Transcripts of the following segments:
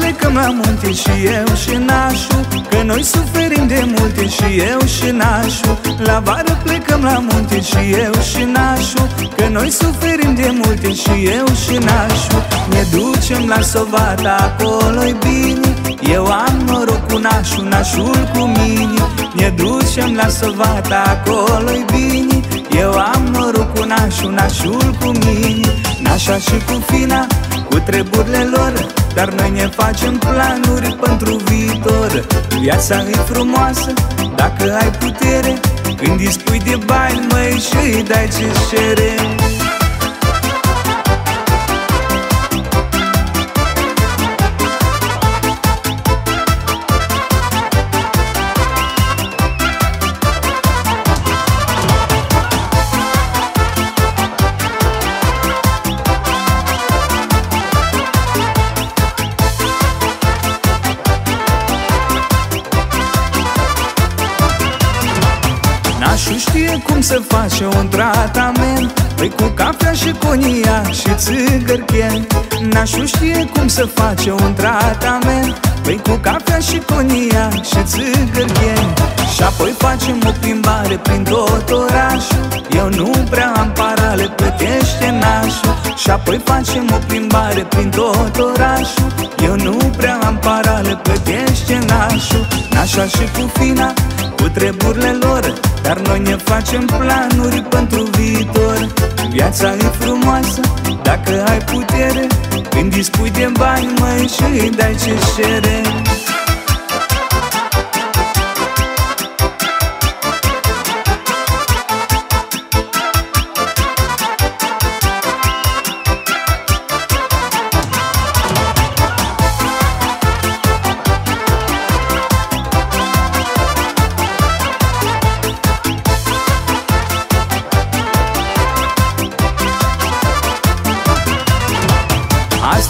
plecăm la munte și eu și nașul Că noi suferim de multe și eu și nașul. La vară plecăm la munte și eu și nașul Că noi suferim de multe și eu și nașul. Ne ducem la Sovata, acolo-i bine Eu am noroc cu nașul, nașul cu mine. Ne ducem la Sovata, acolo-i bine Eu am noroc cu nașul, nașul cu mine. Nașa și cu fina, cu treburile lor Dar noi ne facem planuri pentru viitor. Viața e frumoasă dacă ai putere Când dispui de bani, măi, și îi dai ce cere Nașul știe cum să face un tratament? Păi cu cafea și conia și țigărchen Nașul știe cum să face un tratament. Păi cu cafea și conia și țigărchen Și apoi facem o plimbare prin tot orașul Eu nu prea am parale, plătește nașul Și apoi facem o plimbare prin tot orașul Eu nu prea am parale, plătește nașul Nașa și cu fina cu treburile lor Dar noi ne facem planuri pentru viitor. Viața e frumoasă dacă ai putere Când dispui de bani, măi, și îi dai ce cere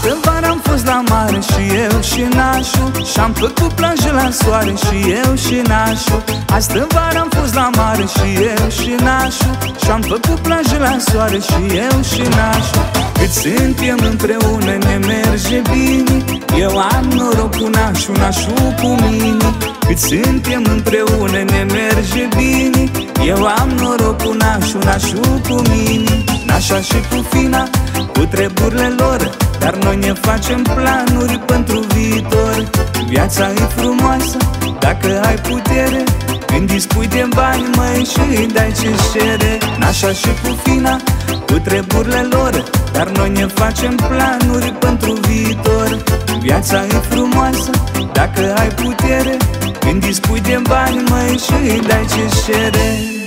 Astă vară am fost la mare și eu și nașul. Și-am făcut plajă la soare și eu și nașul. Astă vară am fost la mare și eu și nașul. Și-am făcut plajă la soare și eu și nașul. Cât suntem împreună ne merge bine. Eu am noroc cu nașul, nașul cu mine. Cât suntem împreună ne merge bine. Eu am noroc cu nașul, nașul cu mine. Nașa și cu fina, cu treburile lor dar noi ne facem planuri pentru viitor. Viața e frumoasă dacă ai putere Când dispui de bani, măi, și îi dai ce cere Nașa și cu fina, cu treburile lor Dar noi ne facem planuri pentru viitor. Viața e frumoasă dacă ai putere Când dispui de bani, măi, și îi dai ce cere